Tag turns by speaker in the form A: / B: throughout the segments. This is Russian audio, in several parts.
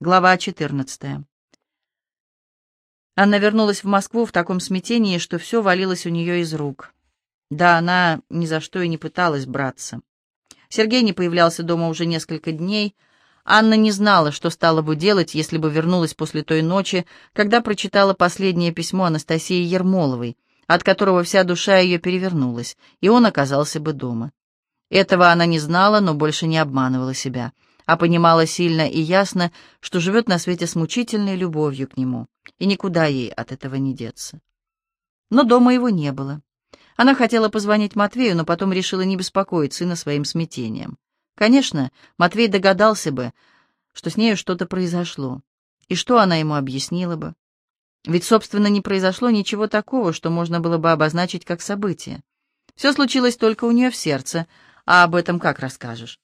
A: Глава 14. Анна вернулась в Москву в таком смятении, что все валилось у нее из рук. Да, она ни за что и не пыталась браться. Сергей не появлялся дома уже несколько дней. Анна не знала, что стала бы делать, если бы вернулась после той ночи, когда прочитала последнее письмо Анастасии Ермоловой, от которого вся душа ее перевернулась, и он оказался бы дома. Этого она не знала, но больше не обманывала себя — а понимала сильно и ясно, что живет на свете с мучительной любовью к нему, и никуда ей от этого не деться. Но дома его не было. Она хотела позвонить Матвею, но потом решила не беспокоить сына своим смятением. Конечно, Матвей догадался бы, что с нею что-то произошло, и что она ему объяснила бы. Ведь, собственно, не произошло ничего такого, что можно было бы обозначить как событие. Все случилось только у нее в сердце, а об этом как расскажешь?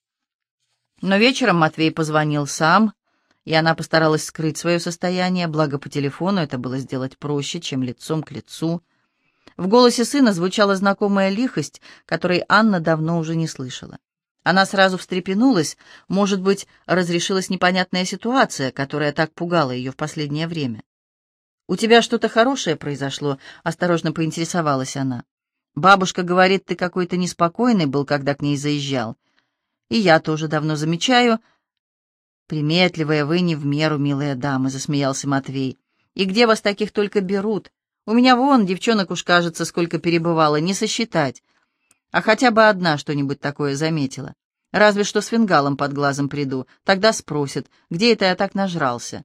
A: Но вечером Матвей позвонил сам, и она постаралась скрыть свое состояние, благо по телефону это было сделать проще, чем лицом к лицу. В голосе сына звучала знакомая лихость, которой Анна давно уже не слышала. Она сразу встрепенулась, может быть, разрешилась непонятная ситуация, которая так пугала ее в последнее время. «У тебя что-то хорошее произошло?» — осторожно поинтересовалась она. «Бабушка говорит, ты какой-то неспокойный был, когда к ней заезжал. И я тоже давно замечаю. Приметливая вы не в меру, милая дама, засмеялся Матвей. И где вас таких только берут? У меня вон девчонок уж, кажется, сколько перебывало, не сосчитать. А хотя бы одна что-нибудь такое заметила. Разве что с фингалом под глазом приду. Тогда спросят, где это я так нажрался.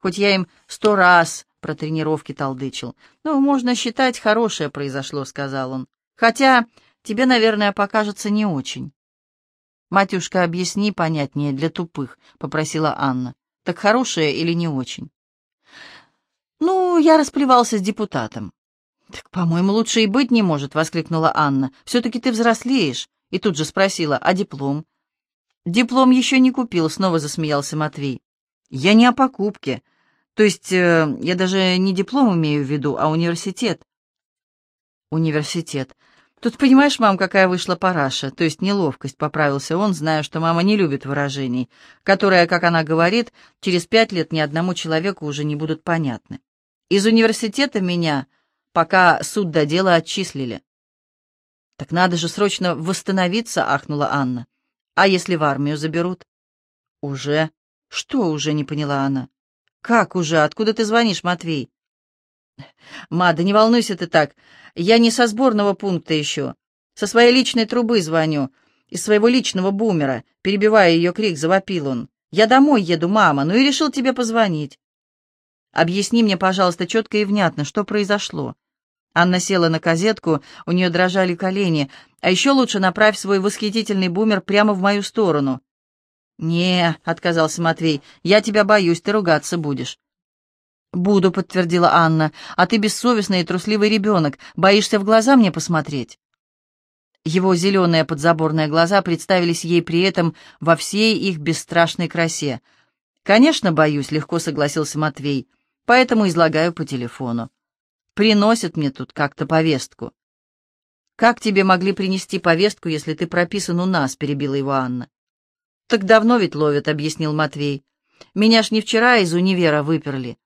A: Хоть я им сто раз про тренировки толдычил. Ну, можно считать, хорошее произошло, сказал он. Хотя тебе, наверное, покажется не очень. «Матюшка, объясни понятнее для тупых», — попросила Анна. «Так хорошее или не очень?» «Ну, я расплевался с депутатом». «Так, по-моему, лучше и быть не может», — воскликнула Анна. «Все-таки ты взрослеешь». И тут же спросила, «А диплом?» «Диплом еще не купил», — снова засмеялся Матвей. «Я не о покупке. То есть э, я даже не диплом имею в виду, а университет». «Университет. Тут понимаешь, мам, какая вышла параша, то есть неловкость, поправился он, зная, что мама не любит выражений, которые, как она говорит, через пять лет ни одному человеку уже не будут понятны. Из университета меня, пока суд до дела отчислили. Так надо же срочно восстановиться, ахнула Анна. А если в армию заберут? Уже? Что уже, не поняла она. Как уже? Откуда ты звонишь, Матвей? «Ма, да не волнуйся ты так. Я не со сборного пункта еще. Со своей личной трубы звоню. Из своего личного бумера». Перебивая ее крик, завопил он. «Я домой еду, мама. Ну и решил тебе позвонить». «Объясни мне, пожалуйста, четко и внятно, что произошло». Анна села на козетку, у нее дрожали колени. «А еще лучше направь свой восхитительный бумер прямо в мою сторону». «Не», — отказался Матвей, — «я тебя боюсь, ты ругаться будешь». «Буду», — подтвердила Анна, — «а ты бессовестный и трусливый ребенок, боишься в глаза мне посмотреть». Его зеленые подзаборные глаза представились ей при этом во всей их бесстрашной красе. «Конечно, боюсь», — легко согласился Матвей, — «поэтому излагаю по телефону. Приносят мне тут как-то повестку». «Как тебе могли принести повестку, если ты прописан у нас?» — перебила его Анна. «Так давно ведь ловят», — объяснил Матвей. «Меня ж не вчера из универа выперли.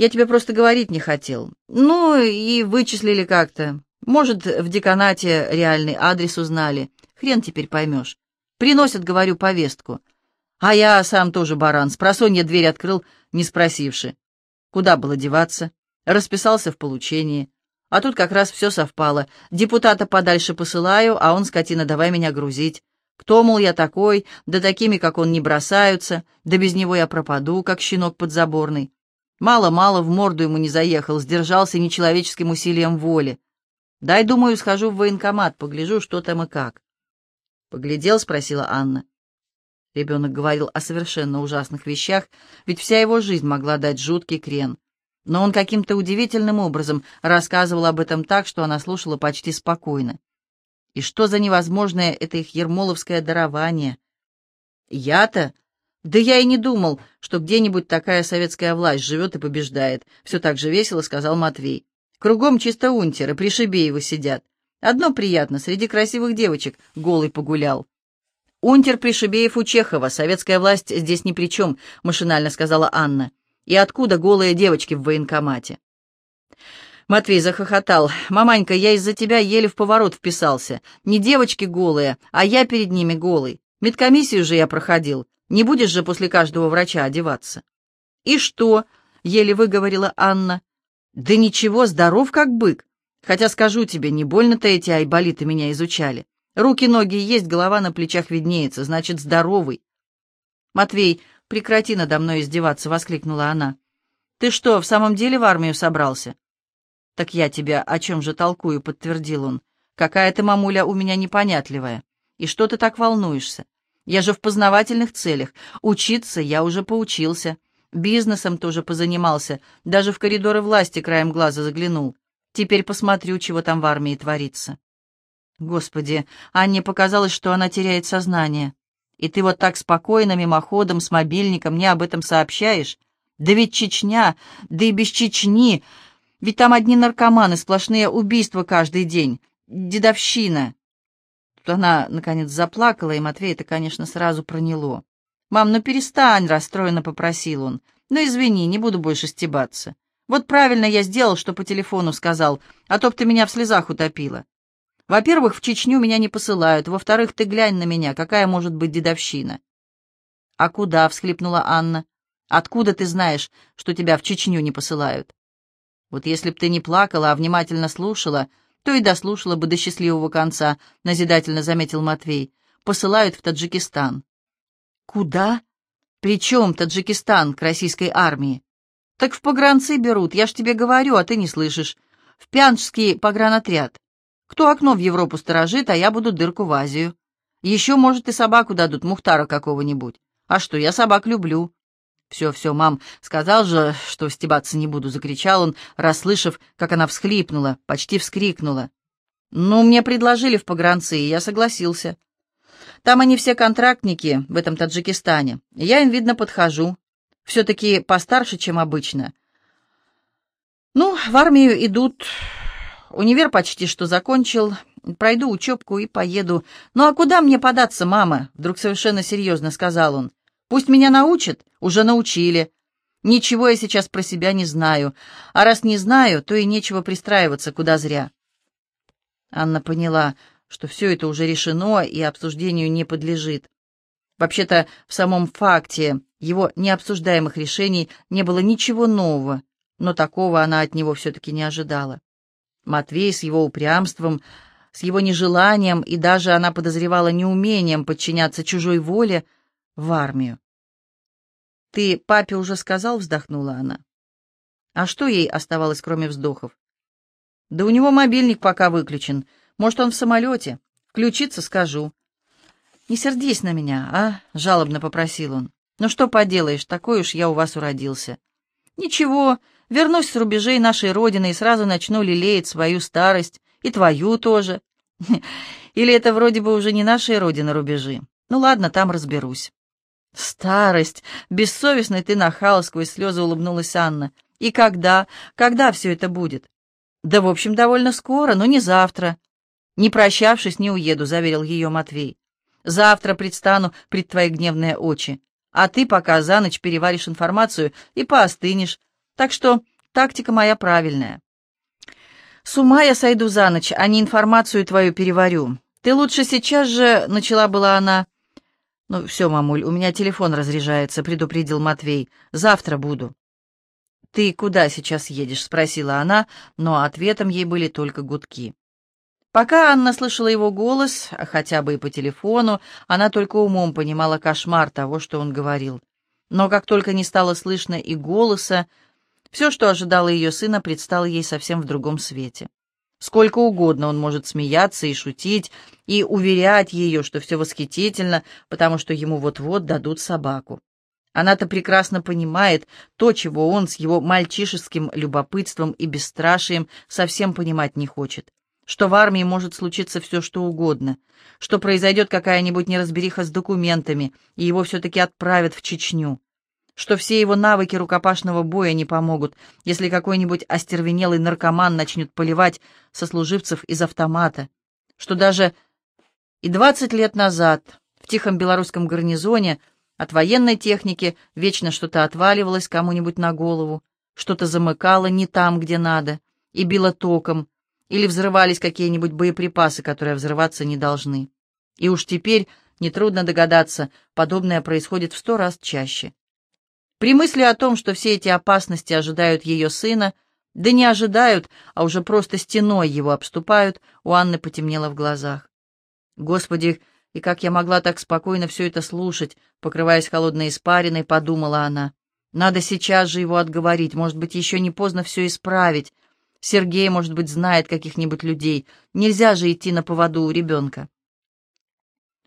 A: Я тебе просто говорить не хотел. Ну, и вычислили как-то. Может, в деканате реальный адрес узнали. Хрен теперь поймешь. Приносят, говорю, повестку. А я сам тоже баран. Спросонья дверь открыл, не спросивши. Куда было деваться? Расписался в получении. А тут как раз все совпало. Депутата подальше посылаю, а он, скотина, давай меня грузить. Кто, мол, я такой, да такими, как он, не бросаются, да без него я пропаду, как щенок подзаборный. Мало-мало в морду ему не заехал, сдержался нечеловеческим усилием воли. «Дай, думаю, схожу в военкомат, погляжу, что там и как». «Поглядел?» — спросила Анна. Ребенок говорил о совершенно ужасных вещах, ведь вся его жизнь могла дать жуткий крен. Но он каким-то удивительным образом рассказывал об этом так, что она слушала почти спокойно. И что за невозможное это их ермоловское дарование? Я-то «Да я и не думал, что где-нибудь такая советская власть живет и побеждает», — все так же весело сказал Матвей. «Кругом чисто унтеры, при Шибееву сидят. Одно приятно, среди красивых девочек голый погулял». «Унтер Пришибеев у Чехова, советская власть здесь ни при чем», — машинально сказала Анна. «И откуда голые девочки в военкомате?» Матвей захохотал. «Маманька, я из-за тебя еле в поворот вписался. Не девочки голые, а я перед ними голый. Медкомиссию же я проходил. Не будешь же после каждого врача одеваться». «И что?» — еле выговорила Анна. «Да ничего, здоров как бык. Хотя скажу тебе, не больно-то эти айболиты меня изучали. Руки-ноги есть, голова на плечах виднеется, значит, здоровый». «Матвей, прекрати надо мной издеваться!» — воскликнула она. «Ты что, в самом деле в армию собрался?» «Так я тебя о чем же толкую?» — подтвердил он. «Какая ты, мамуля, у меня непонятливая. И что ты так волнуешься? Я же в познавательных целях. Учиться я уже поучился. Бизнесом тоже позанимался. Даже в коридоры власти краем глаза заглянул. Теперь посмотрю, чего там в армии творится». Господи, Анне показалось, что она теряет сознание. И ты вот так спокойно, мимоходом, с мобильником мне об этом сообщаешь? Да ведь Чечня, да и без Чечни... Ведь там одни наркоманы, сплошные убийства каждый день. Дедовщина. Тут она, наконец, заплакала, и Матвей это, конечно, сразу проняло. «Мам, ну перестань», — расстроенно попросил он. «Ну извини, не буду больше стебаться. Вот правильно я сделал, что по телефону сказал, а то б ты меня в слезах утопила. Во-первых, в Чечню меня не посылают, во-вторых, ты глянь на меня, какая может быть дедовщина». «А куда?» — всхлипнула Анна. «Откуда ты знаешь, что тебя в Чечню не посылают?» Вот если б ты не плакала, а внимательно слушала, то и дослушала бы до счастливого конца, — назидательно заметил Матвей. Посылают в Таджикистан. Куда? Причем Таджикистан к российской армии? Так в погранцы берут, я ж тебе говорю, а ты не слышишь. В Пянжский погранотряд. Кто окно в Европу сторожит, а я буду дырку в Азию. Еще, может, и собаку дадут, Мухтара какого-нибудь. А что, я собак люблю. «Все, все, мам, сказал же, что стебаться не буду», — закричал он, расслышав, как она всхлипнула, почти вскрикнула. «Ну, мне предложили в погранцы, и я согласился. Там они все контрактники в этом Таджикистане. Я им, видно, подхожу. Все-таки постарше, чем обычно. Ну, в армию идут. Универ почти что закончил. Пройду учебку и поеду. Ну, а куда мне податься, мама?» — вдруг совершенно серьезно сказал он. Пусть меня научат, уже научили. Ничего я сейчас про себя не знаю, а раз не знаю, то и нечего пристраиваться куда зря. Анна поняла, что все это уже решено и обсуждению не подлежит. Вообще-то в самом факте его необсуждаемых решений не было ничего нового, но такого она от него все-таки не ожидала. Матвей с его упрямством, с его нежеланием и даже, она подозревала, неумением подчиняться чужой воле — в армию. «Ты папе уже сказал?» — вздохнула она. А что ей оставалось, кроме вздохов? «Да у него мобильник пока выключен. Может, он в самолете? Включится, скажу». «Не сердись на меня, а?» — жалобно попросил он. «Ну что поделаешь, такой уж я у вас уродился». «Ничего, вернусь с рубежей нашей Родины и сразу начну лелеять свою старость, и твою тоже. Или это вроде бы уже не нашей Родины рубежи? Ну ладно, там разберусь». «Старость! Бессовестный ты нахал!» — сквозь слезы улыбнулась Анна. «И когда? Когда все это будет?» «Да, в общем, довольно скоро, но не завтра». «Не прощавшись, не уеду», — заверил ее Матвей. «Завтра предстану пред твои гневные очи, а ты пока за ночь переваришь информацию и поостынешь. Так что тактика моя правильная». «С ума я сойду за ночь, а не информацию твою переварю. Ты лучше сейчас же...» — начала была она — «Ну все, мамуль, у меня телефон разряжается», — предупредил Матвей. «Завтра буду». «Ты куда сейчас едешь?» — спросила она, но ответом ей были только гудки. Пока Анна слышала его голос, хотя бы и по телефону, она только умом понимала кошмар того, что он говорил. Но как только не стало слышно и голоса, все, что ожидало ее сына, предстало ей совсем в другом свете. Сколько угодно он может смеяться и шутить, и уверять ее, что все восхитительно, потому что ему вот-вот дадут собаку. Она-то прекрасно понимает то, чего он с его мальчишеским любопытством и бесстрашием совсем понимать не хочет. Что в армии может случиться все, что угодно, что произойдет какая-нибудь неразбериха с документами, и его все-таки отправят в Чечню что все его навыки рукопашного боя не помогут, если какой-нибудь остервенелый наркоман начнет поливать сослуживцев из автомата, что даже и двадцать лет назад, в тихом белорусском гарнизоне, от военной техники вечно что-то отваливалось кому-нибудь на голову, что-то замыкало не там, где надо, и било током, или взрывались какие-нибудь боеприпасы, которые взрываться не должны. И уж теперь, нетрудно догадаться, подобное происходит в сто раз чаще. При мысли о том, что все эти опасности ожидают ее сына, да не ожидают, а уже просто стеной его обступают, у Анны потемнело в глазах. Господи, и как я могла так спокойно все это слушать, покрываясь холодной испариной, подумала она. Надо сейчас же его отговорить, может быть, еще не поздно все исправить. Сергей, может быть, знает каких-нибудь людей. Нельзя же идти на поводу у ребенка.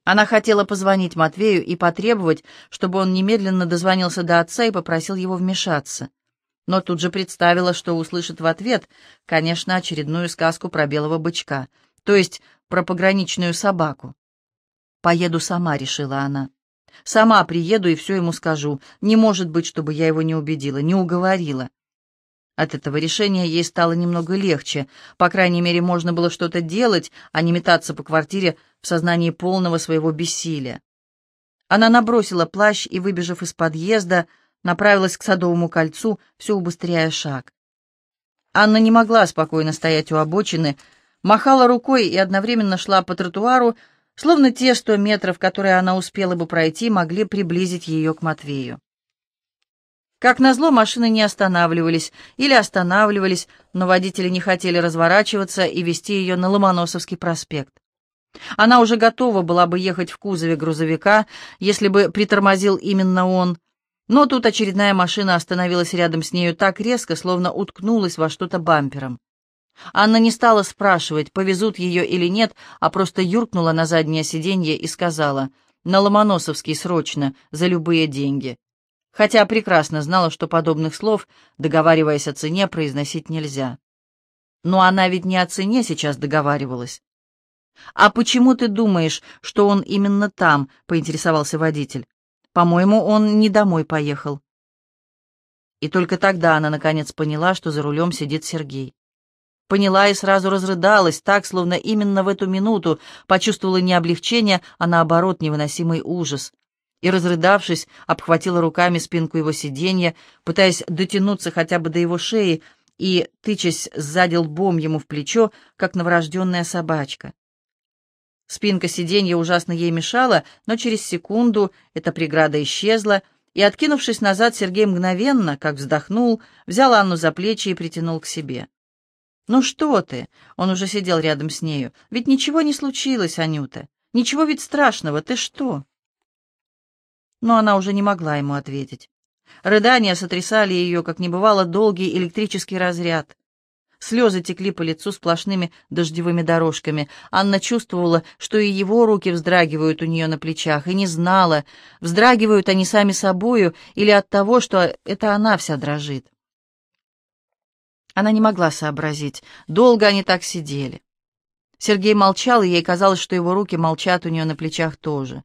A: Она хотела позвонить Матвею и потребовать, чтобы он немедленно дозвонился до отца и попросил его вмешаться. Но тут же представила, что услышит в ответ, конечно, очередную сказку про белого бычка, то есть про пограничную собаку. «Поеду сама», — решила она. «Сама приеду и все ему скажу. Не может быть, чтобы я его не убедила, не уговорила». От этого решения ей стало немного легче. По крайней мере, можно было что-то делать, а не метаться по квартире в сознании полного своего бессилия. Она набросила плащ и, выбежав из подъезда, направилась к Садовому кольцу, все убыстряя шаг. Анна не могла спокойно стоять у обочины, махала рукой и одновременно шла по тротуару, словно те сто метров, которые она успела бы пройти, могли приблизить ее к Матвею. Как назло, машины не останавливались или останавливались, но водители не хотели разворачиваться и вести ее на Ломоносовский проспект. Она уже готова была бы ехать в кузове грузовика, если бы притормозил именно он, но тут очередная машина остановилась рядом с нею так резко, словно уткнулась во что-то бампером. Анна не стала спрашивать, повезут ее или нет, а просто юркнула на заднее сиденье и сказала «На Ломоносовский срочно, за любые деньги» хотя прекрасно знала, что подобных слов, договариваясь о цене, произносить нельзя. Но она ведь не о цене сейчас договаривалась. «А почему ты думаешь, что он именно там?» — поинтересовался водитель. «По-моему, он не домой поехал». И только тогда она наконец поняла, что за рулем сидит Сергей. Поняла и сразу разрыдалась, так, словно именно в эту минуту почувствовала не облегчение, а наоборот невыносимый ужас и, разрыдавшись, обхватила руками спинку его сиденья, пытаясь дотянуться хотя бы до его шеи и, тычась сзади лбом ему в плечо, как новорожденная собачка. Спинка сиденья ужасно ей мешала, но через секунду эта преграда исчезла, и, откинувшись назад, Сергей мгновенно, как вздохнул, взял Анну за плечи и притянул к себе. «Ну что ты?» — он уже сидел рядом с нею. «Ведь ничего не случилось, Анюта. Ничего ведь страшного. Ты что?» Но она уже не могла ему ответить. Рыдания сотрясали ее, как не бывало, долгий электрический разряд. Слезы текли по лицу сплошными дождевыми дорожками. Анна чувствовала, что и его руки вздрагивают у нее на плечах, и не знала, вздрагивают они сами собою или от того, что это она вся дрожит. Она не могла сообразить. Долго они так сидели. Сергей молчал, и ей казалось, что его руки молчат у нее на плечах тоже.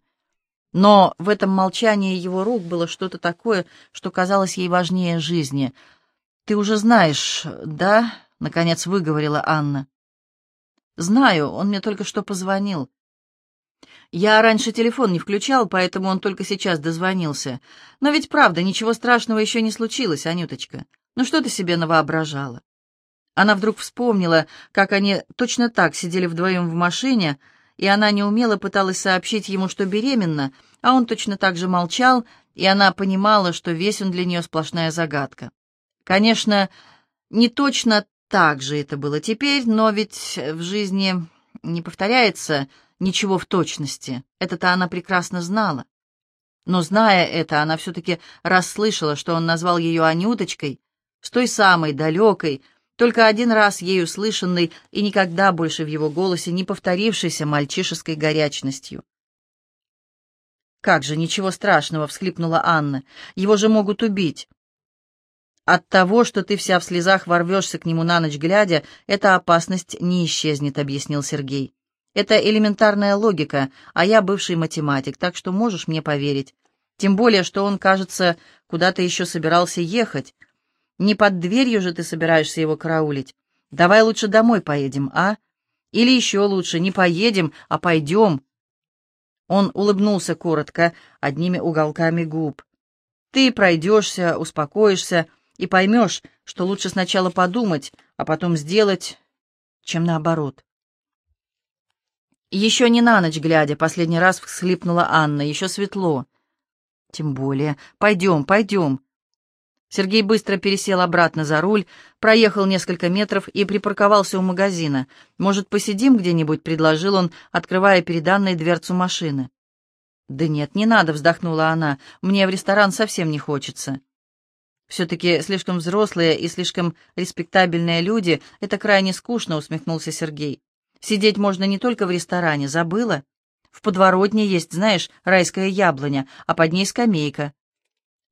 A: Но в этом молчании его рук было что-то такое, что казалось ей важнее жизни. «Ты уже знаешь, да?» — наконец выговорила Анна. «Знаю, он мне только что позвонил. Я раньше телефон не включал, поэтому он только сейчас дозвонился. Но ведь правда, ничего страшного еще не случилось, Анюточка. Ну что ты себе навоображала?» Она вдруг вспомнила, как они точно так сидели вдвоем в машине, — и она неумело пыталась сообщить ему, что беременна, а он точно так же молчал, и она понимала, что весь он для нее сплошная загадка. Конечно, не точно так же это было теперь, но ведь в жизни не повторяется ничего в точности. Это-то она прекрасно знала. Но, зная это, она все-таки расслышала, что он назвал ее Анюточкой, с той самой далекой, только один раз ею слышанный и никогда больше в его голосе не повторившийся мальчишеской горячностью. «Как же, ничего страшного!» — всхлипнула Анна. «Его же могут убить!» «От того, что ты вся в слезах ворвешься к нему на ночь глядя, эта опасность не исчезнет», — объяснил Сергей. «Это элементарная логика, а я бывший математик, так что можешь мне поверить. Тем более, что он, кажется, куда-то еще собирался ехать, не под дверью же ты собираешься его караулить. Давай лучше домой поедем, а? Или еще лучше, не поедем, а пойдем. Он улыбнулся коротко, одними уголками губ. «Ты пройдешься, успокоишься и поймешь, что лучше сначала подумать, а потом сделать, чем наоборот». «Еще не на ночь глядя», — последний раз всхлипнула Анна, — «еще светло». «Тем более. Пойдем, пойдем». Сергей быстро пересел обратно за руль, проехал несколько метров и припарковался у магазина. «Может, посидим где-нибудь?» — предложил он, открывая перед Анной дверцу машины. «Да нет, не надо», — вздохнула она. «Мне в ресторан совсем не хочется». «Все-таки слишком взрослые и слишком респектабельные люди — это крайне скучно», — усмехнулся Сергей. «Сидеть можно не только в ресторане, забыла? В подворотне есть, знаешь, райская яблоня, а под ней скамейка.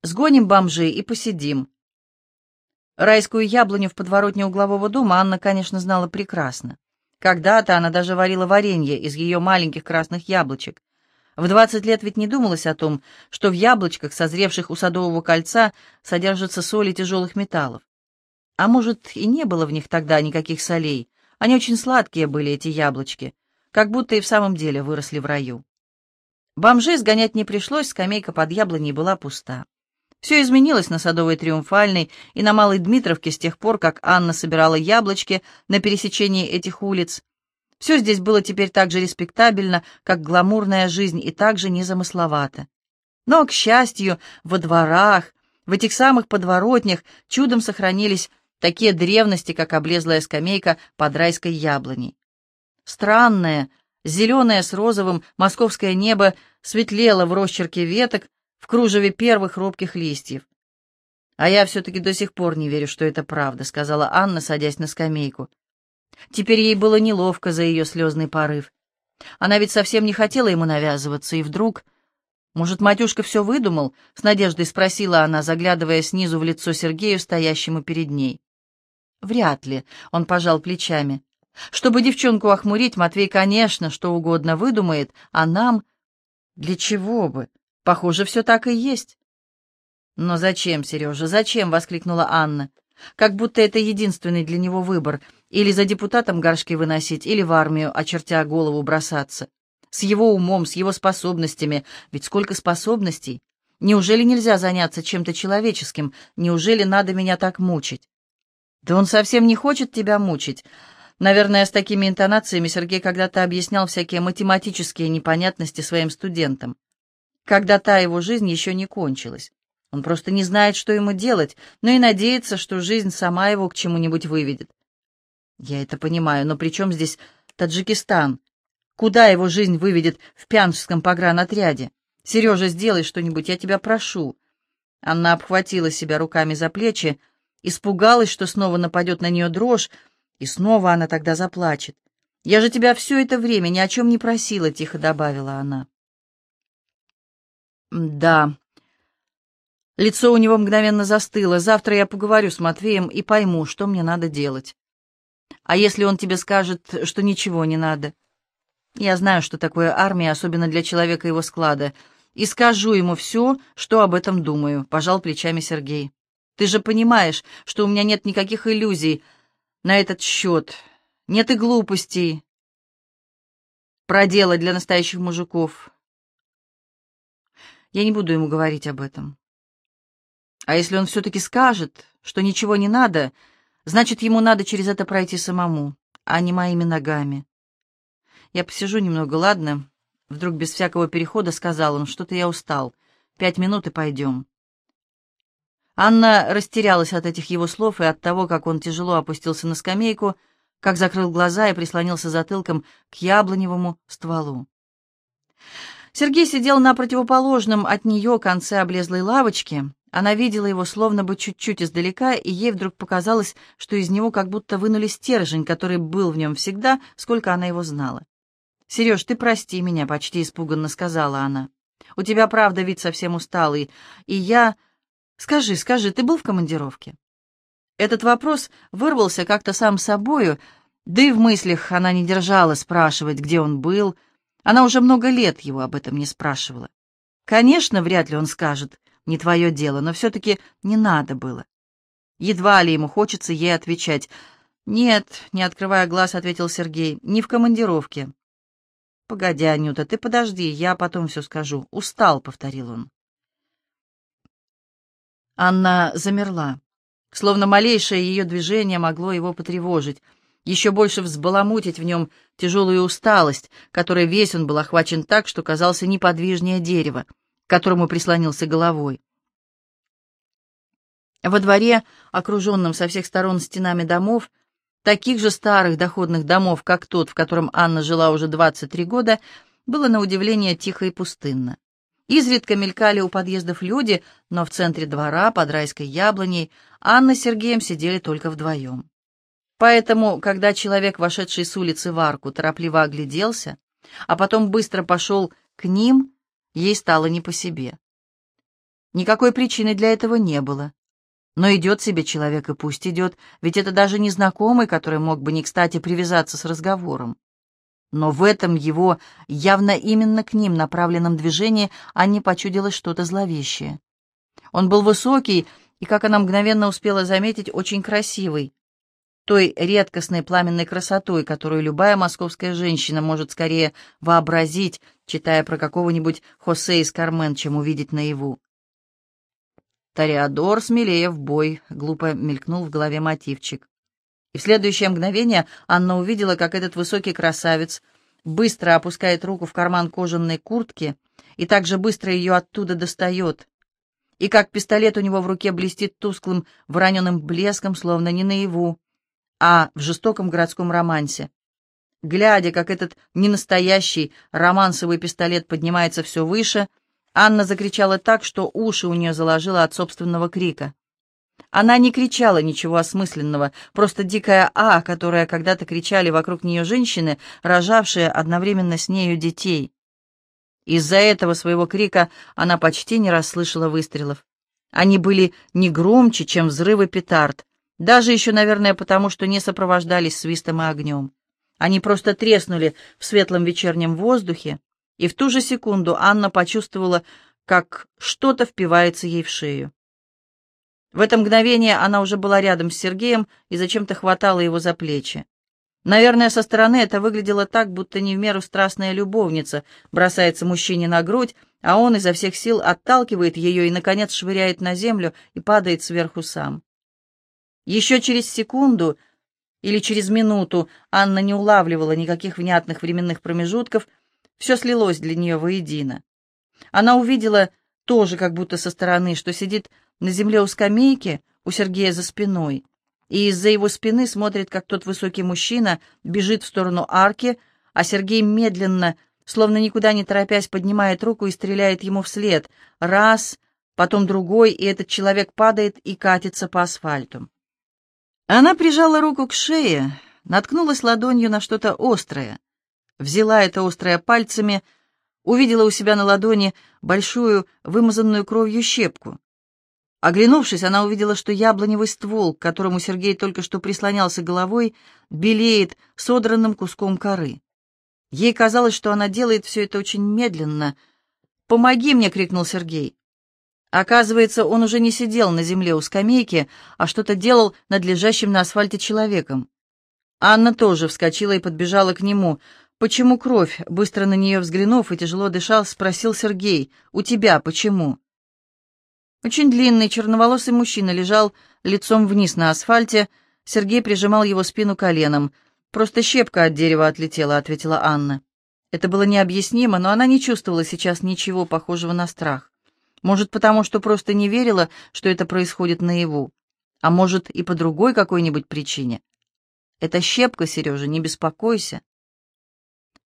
A: Сгоним бомжей и посидим». Райскую яблоню в подворотне углового дома Анна, конечно, знала прекрасно. Когда-то она даже варила варенье из ее маленьких красных яблочек. В 20 лет ведь не думалось о том, что в яблочках, созревших у садового кольца, содержатся соли тяжелых металлов. А может, и не было в них тогда никаких солей. Они очень сладкие были, эти яблочки, как будто и в самом деле выросли в раю. Бомжей сгонять не пришлось, скамейка под яблоней была пуста. Все изменилось на Садовой Триумфальной и на Малой Дмитровке с тех пор, как Анна собирала яблочки на пересечении этих улиц. Все здесь было теперь так же респектабельно, как гламурная жизнь, и так же незамысловато. Но, к счастью, во дворах, в этих самых подворотнях чудом сохранились такие древности, как облезлая скамейка под райской яблоней. Странное, зеленое с розовым московское небо светлело в росчерке веток в кружеве первых робких листьев. «А я все-таки до сих пор не верю, что это правда», — сказала Анна, садясь на скамейку. Теперь ей было неловко за ее слезный порыв. Она ведь совсем не хотела ему навязываться, и вдруг... «Может, матюшка все выдумал?» — с надеждой спросила она, заглядывая снизу в лицо Сергею, стоящему перед ней. «Вряд ли», — он пожал плечами. «Чтобы девчонку охмурить, Матвей, конечно, что угодно выдумает, а нам...» «Для чего бы? Похоже, все так и есть». «Но зачем, Сережа, зачем?» — воскликнула Анна. «Как будто это единственный для него выбор — или за депутатом горшки выносить, или в армию, очертя голову, бросаться. С его умом, с его способностями. Ведь сколько способностей! Неужели нельзя заняться чем-то человеческим? Неужели надо меня так мучить? Да он совсем не хочет тебя мучить. Наверное, с такими интонациями Сергей когда-то объяснял всякие математические непонятности своим студентам. Когда та его жизнь еще не кончилась. Он просто не знает, что ему делать, но и надеется, что жизнь сама его к чему-нибудь выведет. Я это понимаю, но при чем здесь Таджикистан? Куда его жизнь выведет в Пянжском погранотряде? Сережа, сделай что-нибудь, я тебя прошу. Анна обхватила себя руками за плечи, испугалась, что снова нападет на нее дрожь, и снова она тогда заплачет. «Я же тебя все это время ни о чем не просила», — тихо добавила она. «Да». Лицо у него мгновенно застыло. «Завтра я поговорю с Матвеем и пойму, что мне надо делать». А если он тебе скажет, что ничего не надо? Я знаю, что такое армия, особенно для человека его склада, и скажу ему все, что об этом думаю», — пожал плечами Сергей. «Ты же понимаешь, что у меня нет никаких иллюзий на этот счет, нет и глупостей. Проделать для настоящих мужиков. Я не буду ему говорить об этом. А если он все-таки скажет, что ничего не надо, — Значит, ему надо через это пройти самому, а не моими ногами. Я посижу немного, ладно? Вдруг без всякого перехода сказал он, что-то я устал. Пять минут и пойдем. Анна растерялась от этих его слов и от того, как он тяжело опустился на скамейку, как закрыл глаза и прислонился затылком к яблоневому стволу. Сергей сидел на противоположном от нее конце облезлой лавочки, она видела его словно бы чуть-чуть издалека, и ей вдруг показалось, что из него как будто вынули стержень, который был в нем всегда, сколько она его знала. «Сереж, ты прости меня», — почти испуганно сказала она. «У тебя, правда, вид совсем усталый, и я...» «Скажи, скажи, ты был в командировке?» Этот вопрос вырвался как-то сам собою, да и в мыслях она не держала спрашивать, где он был. Она уже много лет его об этом не спрашивала. Конечно, вряд ли он скажет, не твое дело, но все-таки не надо было. Едва ли ему хочется ей отвечать. «Нет», — не открывая глаз, ответил Сергей, — «не в командировке». «Погоди, Анюта, ты подожди, я потом все скажу. Устал», — повторил он. Анна замерла, словно малейшее ее движение могло его потревожить, еще больше взбаламутить в нем тяжелую усталость, которой весь он был охвачен так, что казался неподвижнее дерева, к которому прислонился головой. Во дворе, окруженном со всех сторон стенами домов, таких же старых доходных домов, как тот, в котором Анна жила уже 23 года, было на удивление тихо и пустынно. Изредка мелькали у подъездов люди, но в центре двора, под райской яблоней, Анна с Сергеем сидели только вдвоем. Поэтому, когда человек, вошедший с улицы в арку, торопливо огляделся, а потом быстро пошел к ним, ей стало не по себе. Никакой причины для этого не было. Но идет себе человек, и пусть идет, ведь это даже незнакомый, который мог бы не кстати привязаться с разговором. Но в этом его, явно именно к ним направленном движении, Анне почудилось что-то зловещее. Он был высокий и, как она мгновенно успела заметить, очень красивый. Той редкостной пламенной красотой, которую любая московская женщина может скорее вообразить, читая про какого-нибудь Хосе из Кармен, чем увидеть наяву. «Тореадор, смелее в бой», — глупо мелькнул в голове мотивчик. И в следующее мгновение Анна увидела, как этот высокий красавец быстро опускает руку в карман кожаной куртки и также быстро ее оттуда достает, и как пистолет у него в руке блестит тусклым вороненым блеском, словно не наяву, а в жестоком городском романсе. Глядя, как этот ненастоящий романсовый пистолет поднимается все выше — Анна закричала так, что уши у нее заложило от собственного крика. Она не кричала ничего осмысленного, просто дикая «а», которая когда-то кричали вокруг нее женщины, рожавшие одновременно с нею детей. Из-за этого своего крика она почти не расслышала выстрелов. Они были не громче, чем взрывы петард, даже еще, наверное, потому, что не сопровождались свистом и огнем. Они просто треснули в светлом вечернем воздухе, и в ту же секунду Анна почувствовала, как что-то впивается ей в шею. В это мгновение она уже была рядом с Сергеем и зачем-то хватала его за плечи. Наверное, со стороны это выглядело так, будто не в меру страстная любовница бросается мужчине на грудь, а он изо всех сил отталкивает ее и, наконец, швыряет на землю и падает сверху сам. Еще через секунду или через минуту Анна не улавливала никаких внятных временных промежутков, все слилось для нее воедино. Она увидела тоже как будто со стороны, что сидит на земле у скамейки у Сергея за спиной, и из-за его спины смотрит, как тот высокий мужчина бежит в сторону арки, а Сергей медленно, словно никуда не торопясь, поднимает руку и стреляет ему вслед. Раз, потом другой, и этот человек падает и катится по асфальту. Она прижала руку к шее, наткнулась ладонью на что-то острое, взяла это острое пальцами, увидела у себя на ладони большую вымазанную кровью щепку. Оглянувшись, она увидела, что яблоневый ствол, к которому Сергей только что прислонялся головой, белеет содранным куском коры. Ей казалось, что она делает все это очень медленно. «Помоги мне!» — крикнул Сергей. Оказывается, он уже не сидел на земле у скамейки, а что-то делал над лежащим на асфальте человеком. Анна тоже вскочила и подбежала к нему. «Почему кровь?» — быстро на нее взглянув и тяжело дышал, спросил Сергей. «У тебя почему?» Очень длинный черноволосый мужчина лежал лицом вниз на асфальте. Сергей прижимал его спину коленом. «Просто щепка от дерева отлетела», — ответила Анна. Это было необъяснимо, но она не чувствовала сейчас ничего похожего на страх. Может, потому что просто не верила, что это происходит наяву. А может, и по другой какой-нибудь причине. «Это щепка, Сережа, не беспокойся».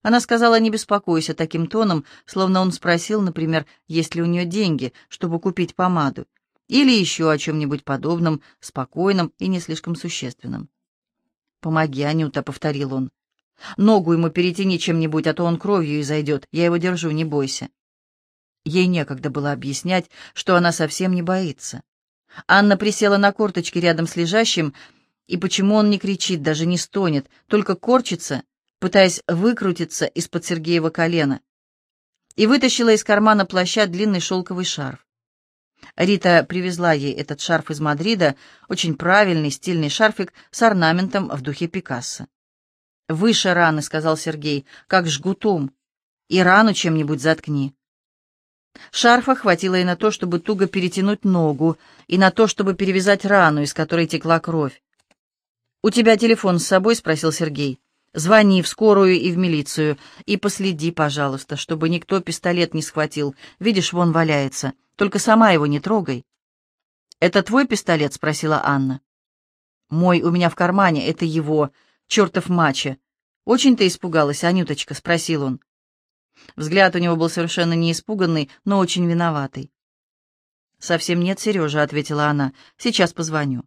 A: Она сказала, не беспокойся, таким тоном, словно он спросил, например, есть ли у нее деньги, чтобы купить помаду, или еще о чем-нибудь подобном, спокойном и не слишком существенном. «Помоги, Анюта», — повторил он. «Ногу ему перетяни чем-нибудь, а то он кровью и зайдет. Я его держу, не бойся». Ей некогда было объяснять, что она совсем не боится. Анна присела на корточки рядом с лежащим, и почему он не кричит, даже не стонет, только корчится пытаясь выкрутиться из-под Сергеева колена, и вытащила из кармана плаща длинный шелковый шарф. Рита привезла ей этот шарф из Мадрида, очень правильный, стильный шарфик с орнаментом в духе Пикассо. «Выше раны», — сказал Сергей, — «как жгутом. И рану чем-нибудь заткни. Шарфа хватило и на то, чтобы туго перетянуть ногу, и на то, чтобы перевязать рану, из которой текла кровь. «У тебя телефон с собой?» — спросил Сергей. «Звони в скорую и в милицию, и последи, пожалуйста, чтобы никто пистолет не схватил. Видишь, вон валяется. Только сама его не трогай». «Это твой пистолет?» — спросила Анна. «Мой у меня в кармане, это его, чертов мачо. Очень ты испугалась, Анюточка?» — спросил он. Взгляд у него был совершенно не испуганный, но очень виноватый. «Совсем нет, Сережа», — ответила она. «Сейчас позвоню».